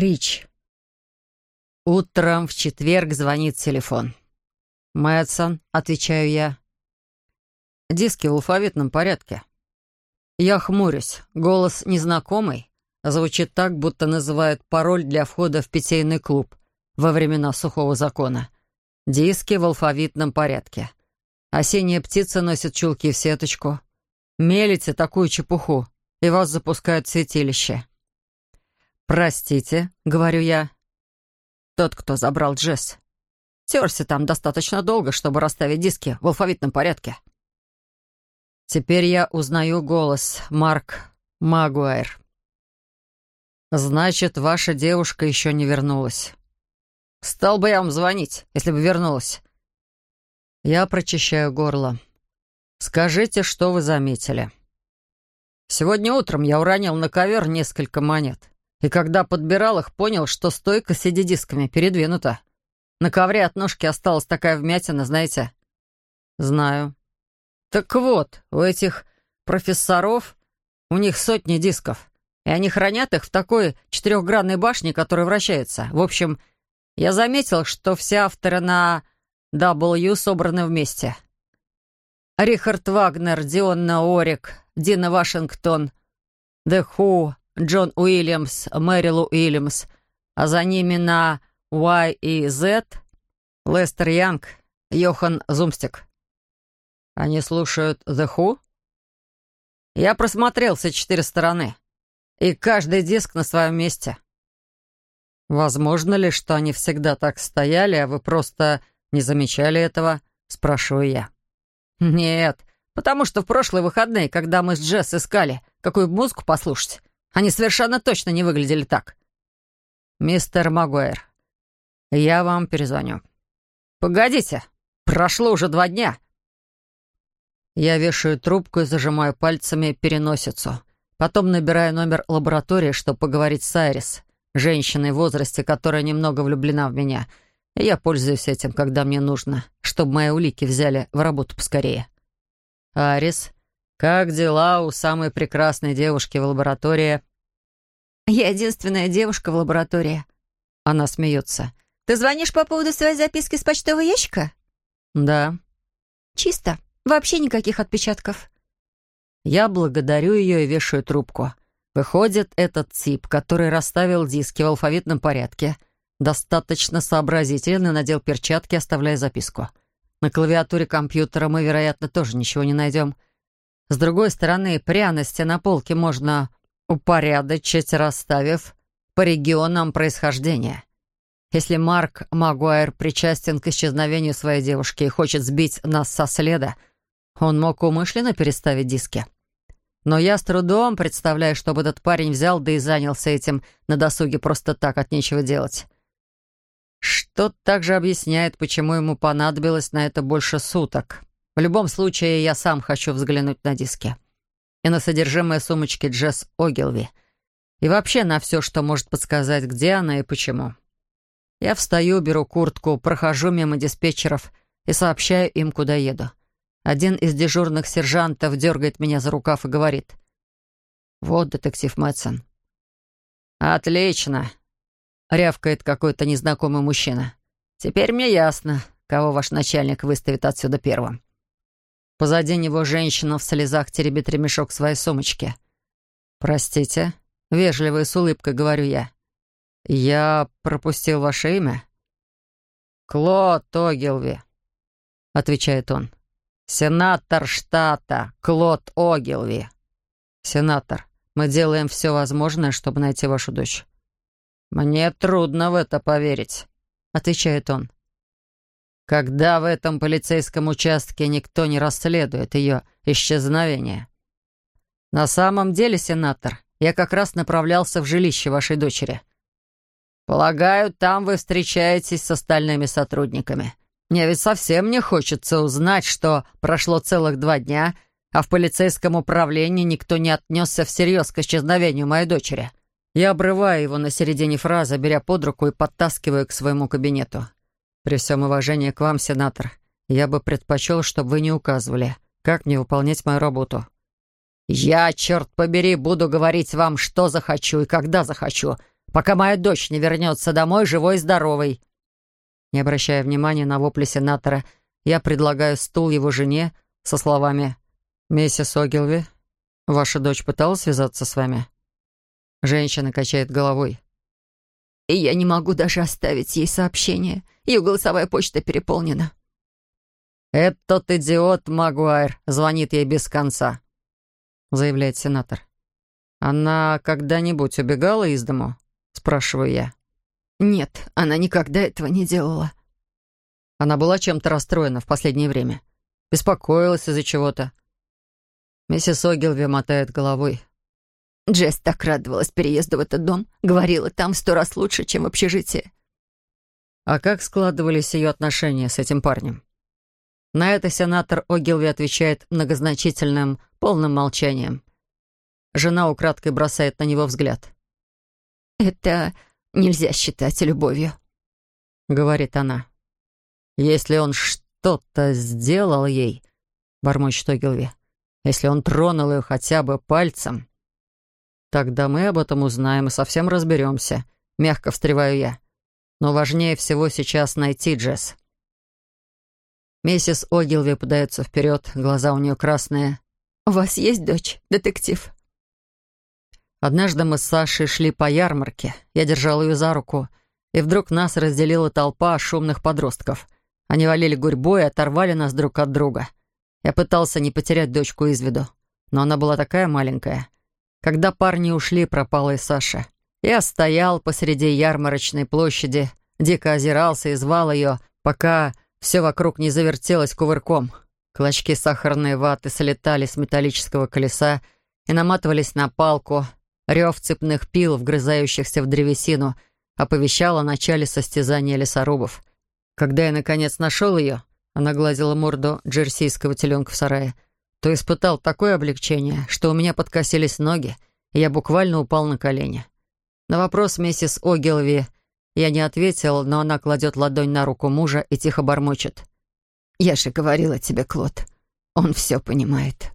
Рич. Утром в четверг звонит телефон. «Мэтсон», — отвечаю я. Диски в алфавитном порядке. Я хмурюсь. Голос незнакомый. Звучит так, будто называют пароль для входа в питейный клуб во времена сухого закона. Диски в алфавитном порядке. Осенняя птица носит чулки в сеточку. Мелите такую чепуху, и вас запускают в святилище. «Простите», — говорю я. Тот, кто забрал Джесс. Терся там достаточно долго, чтобы расставить диски в алфавитном порядке. Теперь я узнаю голос Марк Магуайр. «Значит, ваша девушка еще не вернулась». «Стал бы я вам звонить, если бы вернулась». Я прочищаю горло. «Скажите, что вы заметили?» «Сегодня утром я уронил на ковер несколько монет, и когда подбирал их, понял, что стойка с CD-дисками передвинута. На ковре от ножки осталась такая вмятина, знаете?» «Знаю». «Так вот, у этих профессоров, у них сотни дисков, и они хранят их в такой четырехгранной башне, которая вращается. В общем, я заметил, что все авторы на W собраны вместе. Рихард Вагнер, Дионна Орик, Дина Вашингтон, The Who, Джон Уильямс, Мэрил Уильямс, а за ними на Y и Z Лестер Янг, Йохан Зумстик. Они слушают The Who? Я просмотрел все четыре стороны, и каждый диск на своем месте. Возможно ли, что они всегда так стояли, а вы просто не замечали этого? Спрашиваю я. Нет, потому что в прошлые выходные, когда мы с Джесс искали, какую музыку послушать, они совершенно точно не выглядели так. Мистер Магуайр, я вам перезвоню. Погодите, прошло уже два дня. Я вешаю трубку и зажимаю пальцами переносицу. Потом набираю номер лаборатории, чтобы поговорить с Айрис, женщиной в возрасте, которая немного влюблена в меня. Я пользуюсь этим, когда мне нужно, чтобы мои улики взяли в работу поскорее. Айрис, как дела у самой прекрасной девушки в лаборатории? Я единственная девушка в лаборатории. Она смеется. Ты звонишь по поводу своей записки с почтового ящика? Да. Чисто. Вообще никаких отпечатков. Я благодарю ее и вешаю трубку. Выходит, этот тип, который расставил диски в алфавитном порядке, достаточно сообразителен и надел перчатки, оставляя записку. На клавиатуре компьютера мы, вероятно, тоже ничего не найдем. С другой стороны, пряности на полке можно упорядочить, расставив по регионам происхождения. Если Марк Магуайр причастен к исчезновению своей девушки и хочет сбить нас со следа, он мог умышленно переставить диски. Но я с трудом представляю, чтобы этот парень взял да и занялся этим на досуге просто так, от нечего делать. Что также объясняет, почему ему понадобилось на это больше суток. В любом случае, я сам хочу взглянуть на диски. И на содержимое сумочки Джесс Огилви. И вообще на все, что может подсказать, где она и почему. Я встаю, беру куртку, прохожу мимо диспетчеров и сообщаю им, куда еду. Один из дежурных сержантов дергает меня за рукав и говорит. «Вот детектив Мэтсон». «Отлично», — рявкает какой-то незнакомый мужчина. «Теперь мне ясно, кого ваш начальник выставит отсюда первым». Позади него женщина в слезах теребит ремешок своей сумочки. «Простите», — вежливо и с улыбкой говорю я. «Я пропустил ваше имя?» «Клод Огилви», — отвечает он. «Сенатор штата Клод Огилви». «Сенатор, мы делаем все возможное, чтобы найти вашу дочь». «Мне трудно в это поверить», — отвечает он. «Когда в этом полицейском участке никто не расследует ее исчезновение?» «На самом деле, сенатор, я как раз направлялся в жилище вашей дочери». «Полагаю, там вы встречаетесь с остальными сотрудниками. Мне ведь совсем не хочется узнать, что прошло целых два дня, а в полицейском управлении никто не отнесся всерьез к исчезновению моей дочери. Я обрываю его на середине фразы, беря под руку и подтаскиваю к своему кабинету. При всем уважении к вам, сенатор, я бы предпочел, чтобы вы не указывали, как мне выполнять мою работу. Я, черт побери, буду говорить вам, что захочу и когда захочу, пока моя дочь не вернется домой живой и здоровой». Не обращая внимания на вопли сенатора, я предлагаю стул его жене со словами «Миссис Огилви, ваша дочь пыталась связаться с вами?» Женщина качает головой. «И я не могу даже оставить ей сообщение. Ее голосовая почта переполнена». «Этот идиот Магуайр звонит ей без конца», — заявляет сенатор. «Она когда-нибудь убегала из дому?» — спрашиваю я. «Нет, она никогда этого не делала». Она была чем-то расстроена в последнее время. Беспокоилась из-за чего-то. Миссис Огилви мотает головой. Джесс так радовалась переезду в этот дом. Говорила, там сто раз лучше, чем в общежитии. А как складывались ее отношения с этим парнем? На это сенатор Огилви отвечает многозначительным, полным молчанием. Жена украдкой бросает на него взгляд. «Это нельзя считать любовью», — говорит она. «Если он что-то сделал ей», — бормочет Огилви, «если он тронул ее хотя бы пальцем...» «Тогда мы об этом узнаем и совсем разберемся», — мягко встреваю я. «Но важнее всего сейчас найти Джесс». Миссис Огилви подается вперед, глаза у нее красные. «У вас есть дочь, детектив?» Однажды мы с Сашей шли по ярмарке. Я держал ее за руку, и вдруг нас разделила толпа шумных подростков. Они валили гурьбой и оторвали нас друг от друга. Я пытался не потерять дочку из виду, но она была такая маленькая. Когда парни ушли, пропала и Саша. Я стоял посреди ярмарочной площади, дико озирался и звал ее, пока все вокруг не завертелось кувырком. Клочки сахарной ваты слетали с металлического колеса и наматывались на палку — Рев цепных пил, вгрызающихся в древесину, оповещал о начале состязания лесорубов. Когда я, наконец, нашел ее, она гладила морду джерсийского теленка в сарае, то испытал такое облегчение, что у меня подкосились ноги, и я буквально упал на колени. На вопрос миссис Огилви я не ответил, но она кладет ладонь на руку мужа и тихо бормочет. «Я же говорила тебе, Клод, он все понимает».